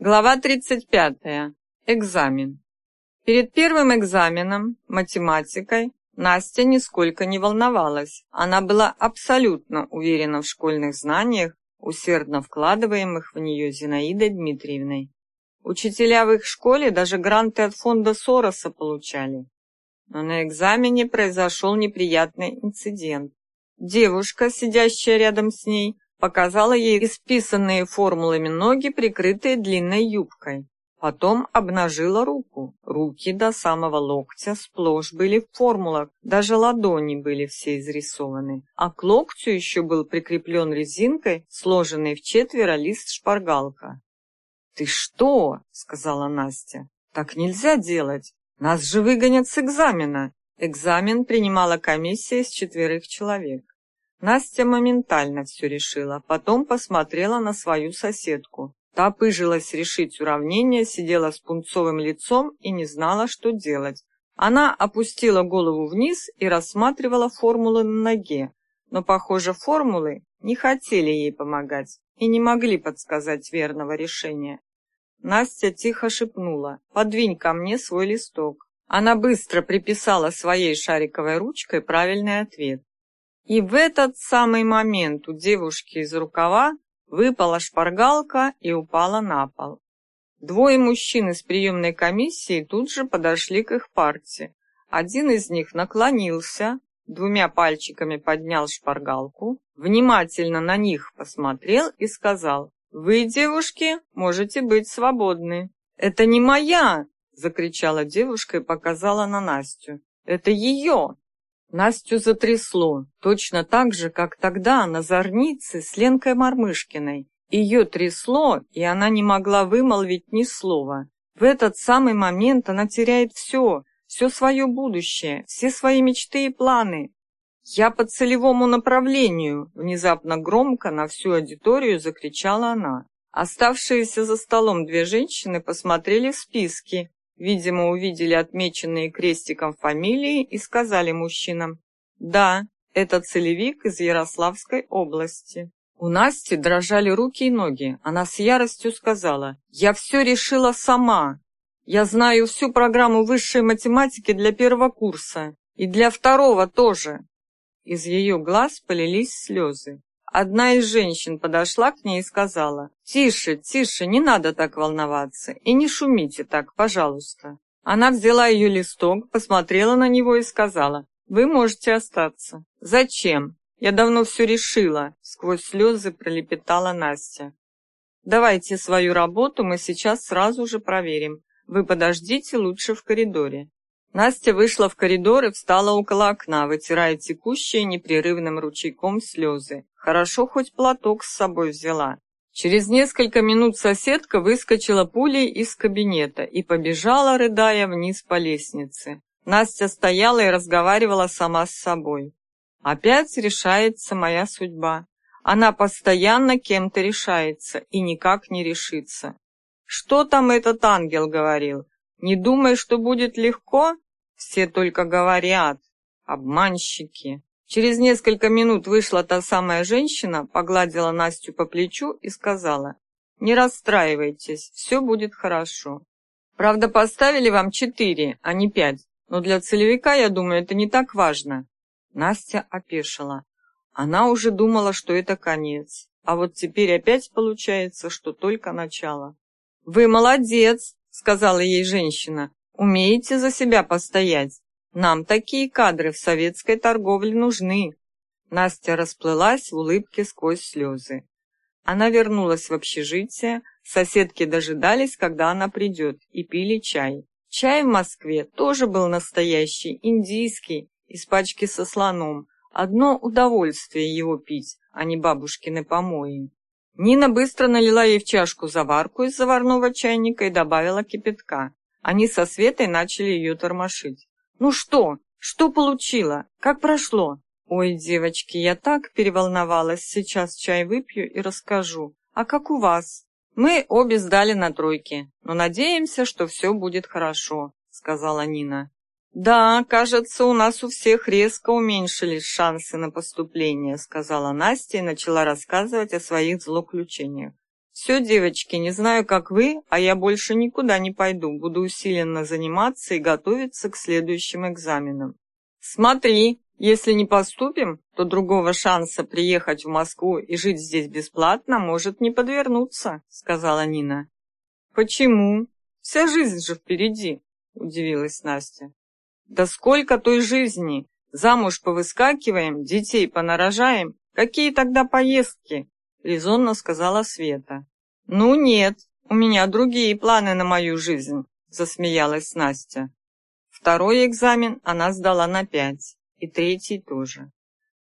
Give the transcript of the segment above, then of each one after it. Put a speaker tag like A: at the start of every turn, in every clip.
A: Глава 35. Экзамен. Перед первым экзаменом, математикой, Настя нисколько не волновалась. Она была абсолютно уверена в школьных знаниях, усердно вкладываемых в нее Зинаидой Дмитриевной. Учителя в их школе даже гранты от фонда Сороса получали. Но на экзамене произошел неприятный инцидент. Девушка, сидящая рядом с ней, показала ей исписанные формулами ноги, прикрытые длинной юбкой. Потом обнажила руку. Руки до самого локтя сплошь были в формулах, даже ладони были все изрисованы. А к локтю еще был прикреплен резинкой, сложенный в четверо лист шпаргалка. «Ты что?» — сказала Настя. «Так нельзя делать. Нас же выгонят с экзамена». Экзамен принимала комиссия из четверых человек. Настя моментально все решила, потом посмотрела на свою соседку. Та пыжилась решить уравнение, сидела с пунцовым лицом и не знала, что делать. Она опустила голову вниз и рассматривала формулы на ноге, но, похоже, формулы не хотели ей помогать и не могли подсказать верного решения. Настя тихо шепнула «Подвинь ко мне свой листок». Она быстро приписала своей шариковой ручкой правильный ответ. И в этот самый момент у девушки из рукава выпала шпаргалка и упала на пол. Двое мужчин из приемной комиссии тут же подошли к их парте. Один из них наклонился, двумя пальчиками поднял шпаргалку, внимательно на них посмотрел и сказал, «Вы, девушки, можете быть свободны». «Это не моя!» — закричала девушка и показала на Настю. «Это ее!» Настю затрясло, точно так же, как тогда на зорнице с Ленкой Мармышкиной. Ее трясло, и она не могла вымолвить ни слова. В этот самый момент она теряет все, все свое будущее, все свои мечты и планы. «Я по целевому направлению!» – внезапно громко на всю аудиторию закричала она. Оставшиеся за столом две женщины посмотрели списки Видимо, увидели отмеченные крестиком фамилии и сказали мужчинам, «Да, это целевик из Ярославской области». У Насти дрожали руки и ноги. Она с яростью сказала, «Я все решила сама. Я знаю всю программу высшей математики для первого курса. И для второго тоже». Из ее глаз полились слезы. Одна из женщин подошла к ней и сказала, «Тише, тише, не надо так волноваться, и не шумите так, пожалуйста». Она взяла ее листок, посмотрела на него и сказала, «Вы можете остаться». «Зачем? Я давно все решила», — сквозь слезы пролепетала Настя. «Давайте свою работу мы сейчас сразу же проверим. Вы подождите лучше в коридоре». Настя вышла в коридор и встала около окна, вытирая текущие непрерывным ручейком слезы. Хорошо хоть платок с собой взяла. Через несколько минут соседка выскочила пулей из кабинета и побежала, рыдая, вниз по лестнице. Настя стояла и разговаривала сама с собой. Опять решается моя судьба. Она постоянно кем-то решается и никак не решится. Что там этот ангел говорил? Не думай, что будет легко? Все только говорят. Обманщики. Через несколько минут вышла та самая женщина, погладила Настю по плечу и сказала, «Не расстраивайтесь, все будет хорошо. Правда, поставили вам четыре, а не пять, но для целевика, я думаю, это не так важно». Настя опешила. Она уже думала, что это конец, а вот теперь опять получается, что только начало. «Вы молодец!» Сказала ей женщина. Умеете за себя постоять. Нам такие кадры в советской торговле нужны. Настя расплылась в улыбке сквозь слезы. Она вернулась в общежитие, соседки дожидались, когда она придет, и пили чай. Чай в Москве тоже был настоящий, индийский, из пачки со слоном. Одно удовольствие его пить, а не бабушкины помои. Нина быстро налила ей в чашку заварку из заварного чайника и добавила кипятка. Они со Светой начали ее тормошить. «Ну что? Что получила? Как прошло?» «Ой, девочки, я так переволновалась. Сейчас чай выпью и расскажу. А как у вас?» «Мы обе сдали на тройки, но надеемся, что все будет хорошо», — сказала Нина. «Да, кажется, у нас у всех резко уменьшились шансы на поступление», сказала Настя и начала рассказывать о своих злоключениях. Все, девочки, не знаю, как вы, а я больше никуда не пойду. Буду усиленно заниматься и готовиться к следующим экзаменам. Смотри, если не поступим, то другого шанса приехать в Москву и жить здесь бесплатно может не подвернуться, сказала Нина. Почему? Вся жизнь же впереди, удивилась Настя. Да сколько той жизни? Замуж повыскакиваем, детей понарожаем. Какие тогда поездки? резонно сказала Света. Ну нет, у меня другие планы на мою жизнь, засмеялась Настя. Второй экзамен она сдала на пять, и третий тоже.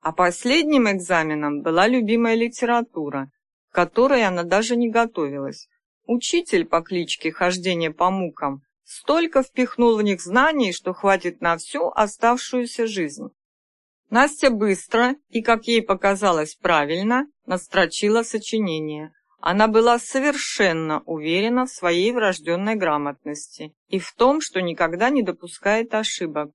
A: А последним экзаменом была любимая литература, к которой она даже не готовилась. Учитель по кличке Хождение по мукам столько впихнул в них знаний, что хватит на всю оставшуюся жизнь. Настя быстро и, как ей показалось правильно, настрочила сочинение. Она была совершенно уверена в своей врожденной грамотности и в том, что никогда не допускает ошибок.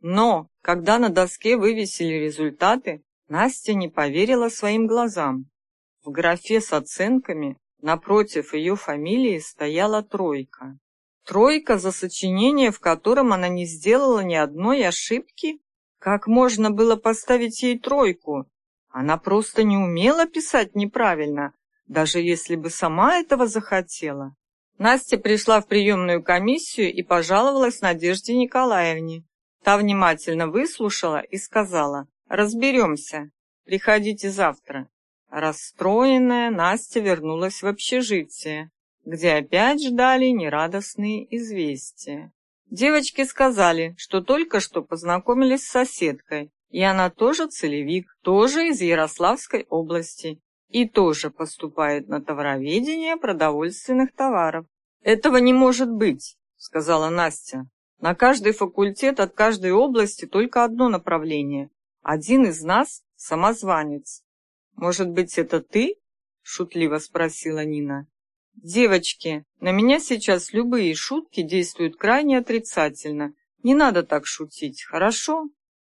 A: Но, когда на доске вывесили результаты, Настя не поверила своим глазам. В графе с оценками напротив ее фамилии стояла тройка. Тройка за сочинение, в котором она не сделала ни одной ошибки? Как можно было поставить ей тройку? Она просто не умела писать неправильно, даже если бы сама этого захотела. Настя пришла в приемную комиссию и пожаловалась Надежде Николаевне. Та внимательно выслушала и сказала, «Разберемся, приходите завтра». Расстроенная, Настя вернулась в общежитие, где опять ждали нерадостные известия. Девочки сказали, что только что познакомились с соседкой, и она тоже целевик, тоже из Ярославской области, и тоже поступает на товароведение продовольственных товаров. Этого не может быть, сказала Настя. На каждый факультет от каждой области только одно направление. Один из нас самозванец. Может быть, это ты? шутливо спросила Нина. Девочки, на меня сейчас любые шутки действуют крайне отрицательно. Не надо так шутить, хорошо?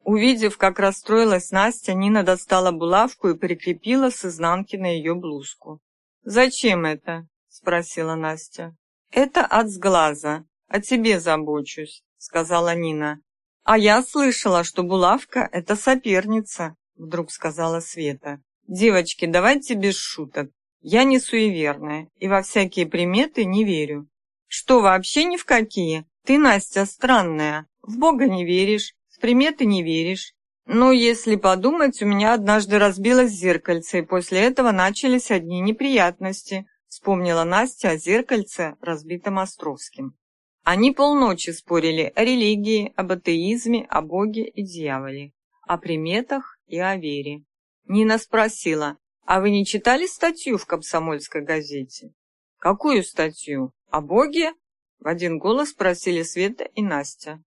A: Увидев, как расстроилась Настя, Нина достала булавку и прикрепила с изнанки на ее блузку. «Зачем это?» – спросила Настя. «Это от сглаза. О тебе забочусь», – сказала Нина. «А я слышала, что булавка – это соперница», – вдруг сказала Света. «Девочки, давайте без шуток. Я не суеверная и во всякие приметы не верю. Что, вообще ни в какие? Ты, Настя, странная. В Бога не веришь, в приметы не веришь. Но если подумать, у меня однажды разбилось зеркальце, и после этого начались одни неприятности. Вспомнила Настя о зеркальце, разбитом Островским. Они полночи спорили о религии, об атеизме, о Боге и дьяволе, о приметах и о вере. Нина спросила, а вы не читали статью в комсомольской газете? Какую статью? О Боге? В один голос спросили Света и Настя.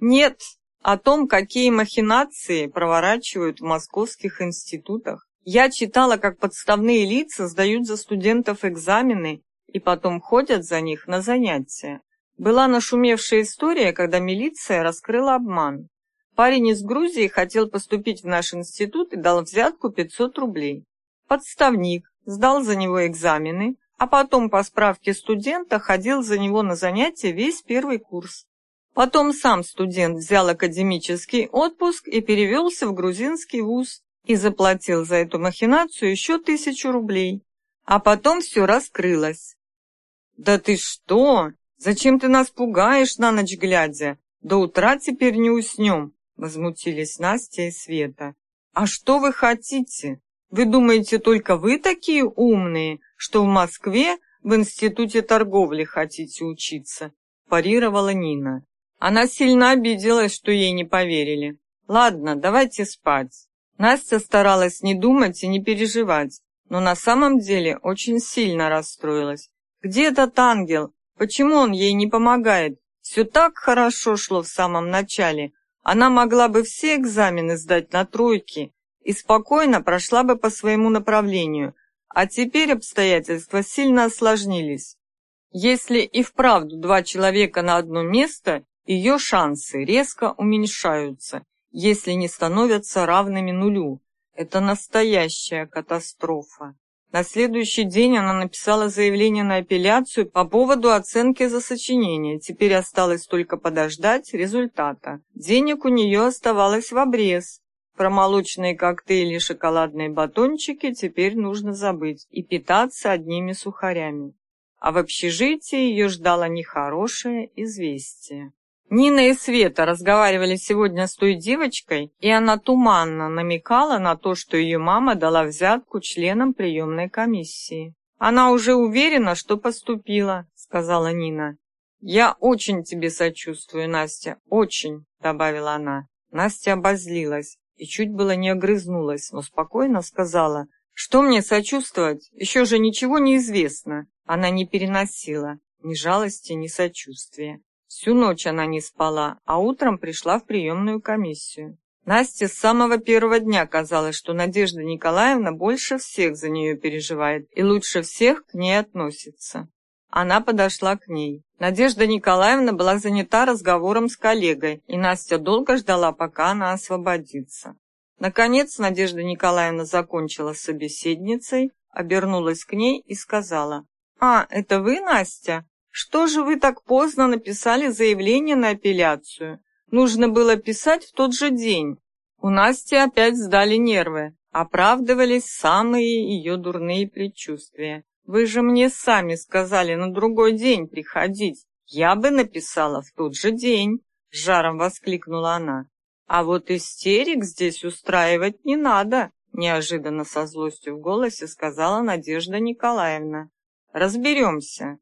A: Нет, о том, какие махинации проворачивают в московских институтах. Я читала, как подставные лица сдают за студентов экзамены и потом ходят за них на занятия. Была нашумевшая история, когда милиция раскрыла обман. Парень из Грузии хотел поступить в наш институт и дал взятку 500 рублей подставник, сдал за него экзамены, а потом по справке студента ходил за него на занятия весь первый курс. Потом сам студент взял академический отпуск и перевелся в грузинский вуз и заплатил за эту махинацию еще тысячу рублей. А потом все раскрылось. «Да ты что? Зачем ты нас пугаешь на ночь глядя? До утра теперь не уснем», — возмутились Настя и Света. «А что вы хотите? Вы думаете, только вы такие умные, что в Москве в институте торговли хотите учиться?» парировала Нина. Она сильно обиделась, что ей не поверили. «Ладно, давайте спать». Настя старалась не думать и не переживать, но на самом деле очень сильно расстроилась. «Где этот ангел? Почему он ей не помогает? Все так хорошо шло в самом начале. Она могла бы все экзамены сдать на тройки, и спокойно прошла бы по своему направлению, а теперь обстоятельства сильно осложнились. Если и вправду два человека на одно место, ее шансы резко уменьшаются, если не становятся равными нулю. Это настоящая катастрофа. На следующий день она написала заявление на апелляцию по поводу оценки за сочинение. Теперь осталось только подождать результата. Денег у нее оставалось в обрез. Про молочные коктейли и шоколадные батончики теперь нужно забыть и питаться одними сухарями. А в общежитии ее ждало нехорошее известие. Нина и Света разговаривали сегодня с той девочкой, и она туманно намекала на то, что ее мама дала взятку членам приемной комиссии. «Она уже уверена, что поступила», — сказала Нина. «Я очень тебе сочувствую, Настя, очень», — добавила она. Настя обозлилась и чуть было не огрызнулась, но спокойно сказала, «Что мне сочувствовать? Еще же ничего не известно». Она не переносила ни жалости, ни сочувствия. Всю ночь она не спала, а утром пришла в приемную комиссию. Насте с самого первого дня казалось, что Надежда Николаевна больше всех за нее переживает и лучше всех к ней относится. Она подошла к ней. Надежда Николаевна была занята разговором с коллегой, и Настя долго ждала, пока она освободится. Наконец Надежда Николаевна закончила с собеседницей, обернулась к ней и сказала, «А, это вы, Настя? Что же вы так поздно написали заявление на апелляцию? Нужно было писать в тот же день. У Насти опять сдали нервы. Оправдывались самые ее дурные предчувствия. Вы же мне сами сказали на другой день приходить. Я бы написала в тот же день, жаром воскликнула она. А вот истерик здесь устраивать не надо, неожиданно со злостью в голосе сказала Надежда Николаевна. Разберемся.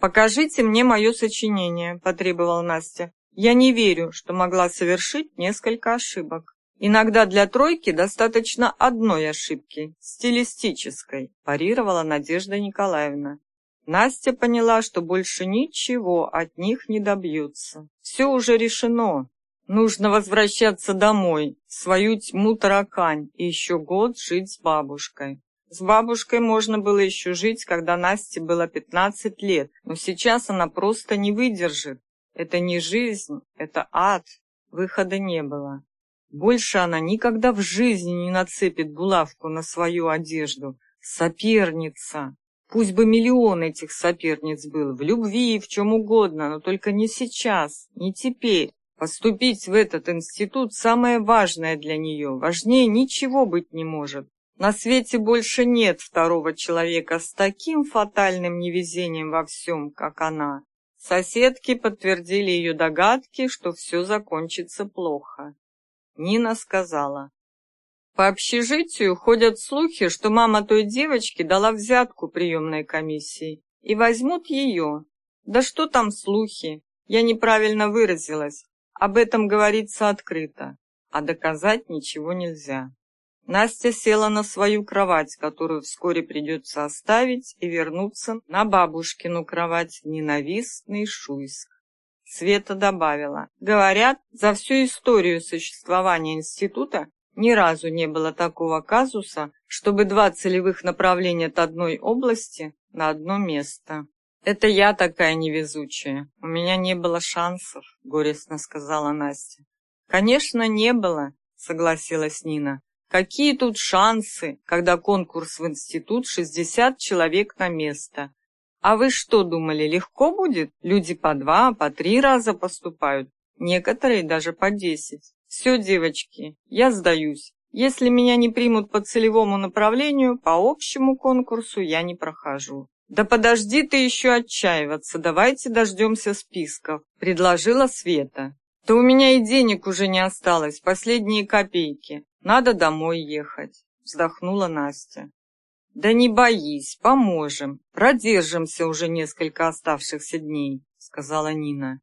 A: «Покажите мне мое сочинение», – потребовала Настя. «Я не верю, что могла совершить несколько ошибок. Иногда для тройки достаточно одной ошибки, стилистической», – парировала Надежда Николаевна. Настя поняла, что больше ничего от них не добьются. Все уже решено. Нужно возвращаться домой, в свою тьму таракань и еще год жить с бабушкой. С бабушкой можно было еще жить, когда Насте было 15 лет, но сейчас она просто не выдержит. Это не жизнь, это ад. Выхода не было. Больше она никогда в жизни не нацепит булавку на свою одежду. Соперница. Пусть бы миллион этих соперниц был, в любви и в чем угодно, но только не сейчас, не теперь. Поступить в этот институт самое важное для нее, важнее ничего быть не может. На свете больше нет второго человека с таким фатальным невезением во всем, как она. Соседки подтвердили ее догадки, что все закончится плохо. Нина сказала. По общежитию ходят слухи, что мама той девочки дала взятку приемной комиссии и возьмут ее. Да что там слухи? Я неправильно выразилась. Об этом говорится открыто, а доказать ничего нельзя. Настя села на свою кровать, которую вскоре придется оставить, и вернуться на бабушкину кровать в ненавистный Шуйск. Света добавила, говорят, за всю историю существования института ни разу не было такого казуса, чтобы два целевых направления от одной области на одно место. «Это я такая невезучая. У меня не было шансов», — горестно сказала Настя. «Конечно, не было», — согласилась Нина. Какие тут шансы, когда конкурс в институт 60 человек на место? А вы что думали, легко будет? Люди по два, по три раза поступают, некоторые даже по десять. Все, девочки, я сдаюсь. Если меня не примут по целевому направлению, по общему конкурсу я не прохожу. «Да подожди ты еще отчаиваться, давайте дождемся списков», — предложила Света. «Да у меня и денег уже не осталось, последние копейки. Надо домой ехать, вздохнула Настя. Да не боись, поможем. Продержимся уже несколько оставшихся дней, сказала Нина.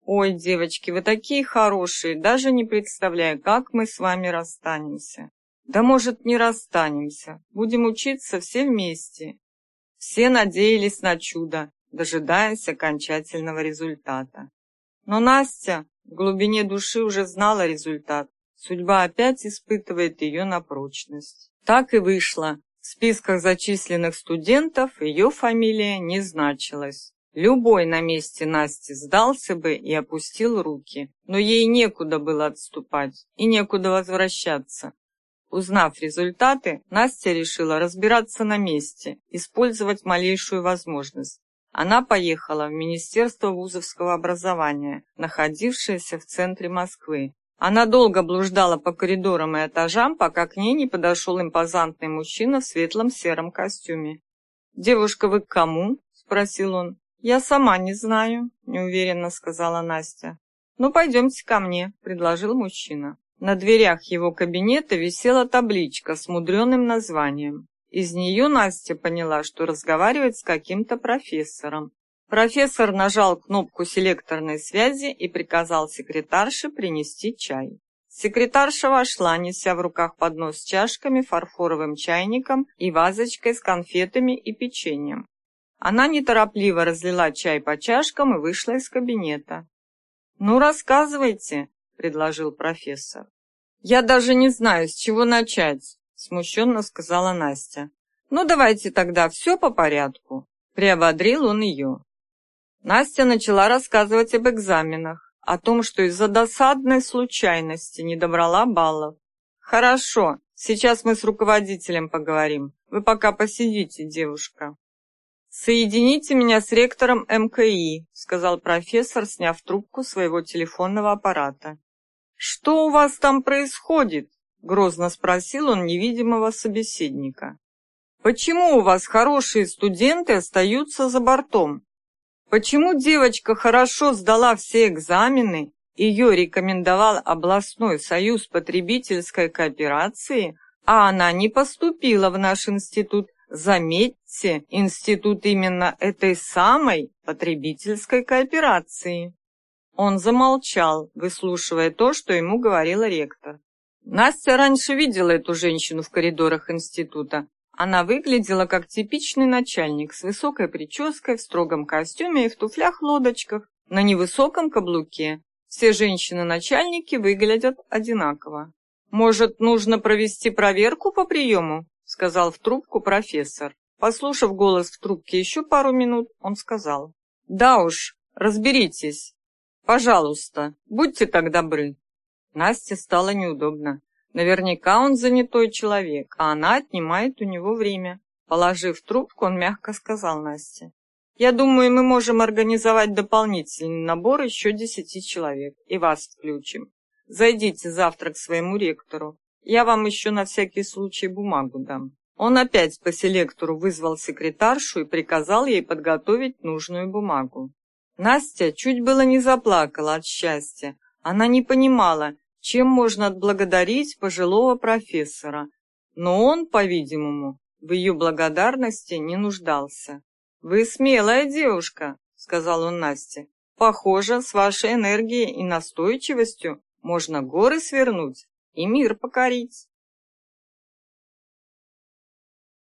A: Ой, девочки, вы такие хорошие, даже не представляю, как мы с вами расстанемся. Да может, не расстанемся. Будем учиться все вместе. Все надеялись на чудо, дожидаясь окончательного результата. Но Настя в глубине души уже знала результат Судьба опять испытывает ее на прочность. Так и вышло. В списках зачисленных студентов ее фамилия не значилась. Любой на месте Насти сдался бы и опустил руки, но ей некуда было отступать и некуда возвращаться. Узнав результаты, Настя решила разбираться на месте, использовать малейшую возможность. Она поехала в Министерство вузовского образования, находившееся в центре Москвы. Она долго блуждала по коридорам и этажам, пока к ней не подошел импозантный мужчина в светлом сером костюме. «Девушка, вы к кому?» – спросил он. «Я сама не знаю», – неуверенно сказала Настя. «Ну, пойдемте ко мне», – предложил мужчина. На дверях его кабинета висела табличка с мудреным названием из нее Настя поняла, что разговаривает с каким-то профессором. Профессор нажал кнопку селекторной связи и приказал секретарше принести чай. Секретарша вошла, неся в руках поднос с чашками, фарфоровым чайником и вазочкой с конфетами и печеньем. Она неторопливо разлила чай по чашкам и вышла из кабинета. «Ну, рассказывайте», — предложил профессор. «Я даже не знаю, с чего начать смущенно сказала Настя. «Ну, давайте тогда все по порядку», — приободрил он ее. Настя начала рассказывать об экзаменах, о том, что из-за досадной случайности не добрала баллов. «Хорошо, сейчас мы с руководителем поговорим. Вы пока посидите, девушка». «Соедините меня с ректором МКИ», — сказал профессор, сняв трубку своего телефонного аппарата. «Что у вас там происходит?» Грозно спросил он невидимого собеседника. «Почему у вас хорошие студенты остаются за бортом? Почему девочка хорошо сдала все экзамены, ее рекомендовал областной союз потребительской кооперации, а она не поступила в наш институт? Заметьте, институт именно этой самой потребительской кооперации». Он замолчал, выслушивая то, что ему говорила ректор. Настя раньше видела эту женщину в коридорах института. Она выглядела как типичный начальник с высокой прической, в строгом костюме и в туфлях-лодочках, на невысоком каблуке. Все женщины-начальники выглядят одинаково. «Может, нужно провести проверку по приему?» — сказал в трубку профессор. Послушав голос в трубке еще пару минут, он сказал. «Да уж, разберитесь. Пожалуйста, будьте так добры». Насте стало неудобно. Наверняка он занятой человек, а она отнимает у него время. Положив трубку, он мягко сказал Насте. «Я думаю, мы можем организовать дополнительный набор еще десяти человек, и вас включим. Зайдите завтра к своему ректору. Я вам еще на всякий случай бумагу дам». Он опять по селектору вызвал секретаршу и приказал ей подготовить нужную бумагу. Настя чуть было не заплакала от счастья. Она не понимала, чем можно отблагодарить пожилого профессора, но он, по-видимому, в ее благодарности не нуждался. «Вы смелая девушка», — сказал он Насте. «Похоже, с вашей энергией и настойчивостью можно горы свернуть и мир покорить».